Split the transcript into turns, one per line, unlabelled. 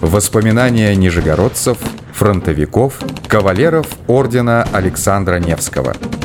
Воспоминания нижегородцев, фронтовиков, кавалеров ордена Александра Невского –